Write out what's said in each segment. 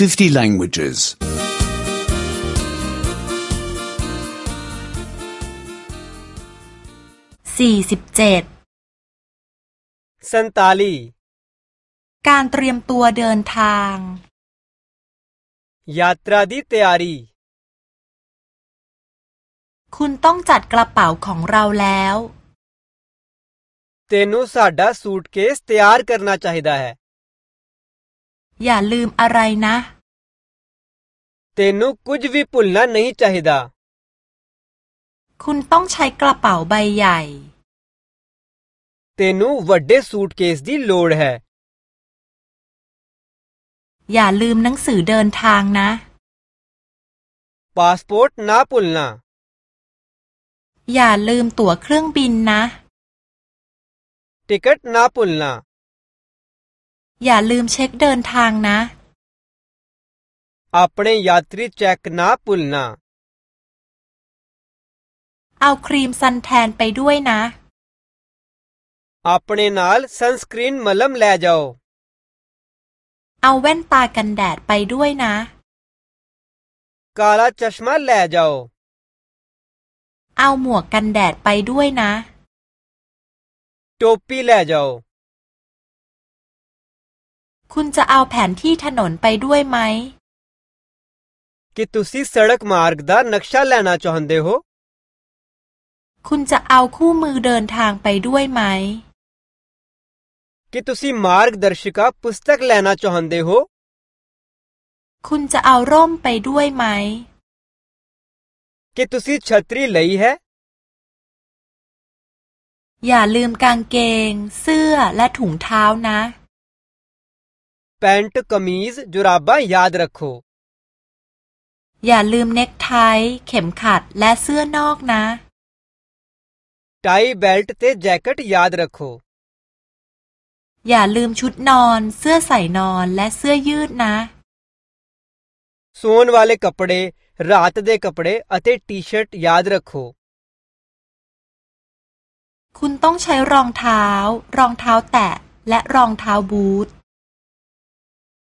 50 languages. 47 สันตาลี การเตรียมตัวเดินทาง ยาตราดีเตอารี คุณต้องจัดกระเป๋าของเราแล้ว तेनू साडा सूटकेस तैयार करना चाहिदा है อย่าลืมอะไรนะ ਤੈਨੂੰ ਕੁਝ ਵੀ ਭੁੱਲਣਾ ਨਹੀਂ ਚਾਹੀਦਾ คุณต้องใช้กระเป๋าใบใหญ่ ਤੈਨੂੰ ਵੱਡੇ ਸੂਟਕੇਸ ਦੀ ਲੋੜ ਹੈ อย่าลืมหนังสือเดินทางนะ ਪਾਸਪੋਰਟ ਨਾ ਭੁੱਲਣਾ อย่าลืมตั๋วเครื่องบินนะ ਟਿਕਟ ਨਾ ਭੁੱਲਣਾ อย่าลืมเช็คเดินทางนะ अपने यात्री चेक นา भूलना เอาครีมซันแทนไปด้วยนะ अपने नाल सनस्क्रीन मलम ले जाओ เอาแว่นตากันแดดไปด้วยนะ काला चश्मा ले जाओ เอาหมวกกันแดดไปด้วยนะ टोपी ले जाओ คุณจะเอาแผนที่ถนนไปด้วยไหม ਕਿ ਤੁਸੀਂ ਸੜਕ ਮਾਰਗ ਦਾ ਨਕਸ਼ਾ ਲੈਣਾ ਚਾਹੁੰਦੇ ਹੋ คุณจะเอาคู่มือเดินทางไปด้วยไหม ਕਿ ਤੁਸੀਂ ਮਾਰਗਦਰਸ਼ਿਕਾ ਪੁਸਤਕ ਲੈਣਾ ਚਾਹੁੰਦੇ ਹੋ คุณจะเอาร่มไปด้วยไหม ਕਿ ਤੁਸੀਂ ਛਤਰੀ ਲਈ ਹੈ อย่าลืมกางเกง เสื้อและถุงเท้านะ ਪੈਂਟ ਕਮੀਜ਼ ਜੁਰਾਬਾਂ ਯਾਦ ਰੱਖੋ อย่าลืมเน็กไท เข็มขัดและเสื้อนอกนะ ਟਾਈ ਬੈਲਟ ਤੇ ਜੈਕਟ ਯਾਦ ਰੱਖੋ อย่าลืมชุดนอน เสื้อใส่นอนและเสื้อยืดนะ ਸੌਣ ਵਾਲੇ ਕੱਪੜੇ ਰਾਤ ਦੇ ਕੱਪੜੇ ਅਤੇ ਟੀ-ਸ਼ਰਟ ਯਾਦ ਰੱਖੋ คุณต้องใช้รองเท้า รองเท้าแตะ และรองเท้าบูท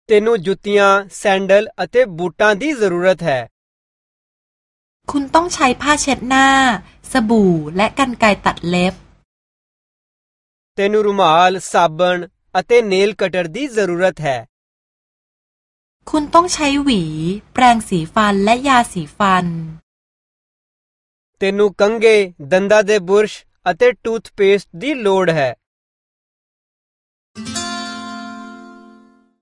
ਤੈਨੂੰ ਜੁੱਤੀਆਂ ਸੈਂਡਲ ਅਤੇ ਬੂਟਾਂ ਦੀ ਜ਼ਰੂਰਤ ਹੈ คุณต้องใช้ผ้าเช็ดหน้า สบู่และกรรไกรตัดเล็บ ਤੈਨੂੰ ਰੁਮਾਲ ਸਾਬਣ ਅਤੇ ਨੇਲ ਕਟਰ ਦੀ ਜ਼ਰੂਰਤ ਹੈ คุณต้องใช้หวี แปรงสีฟันและยาสีฟัน ਤੈਨੂੰ ਕੰਘੇ ਦੰਦਾਂ ਦੇ ਬੁਰਸ਼ ਅਤੇ ਟੂਥਪੇਸਟ ਦੀ ਲੋੜ ਹੈ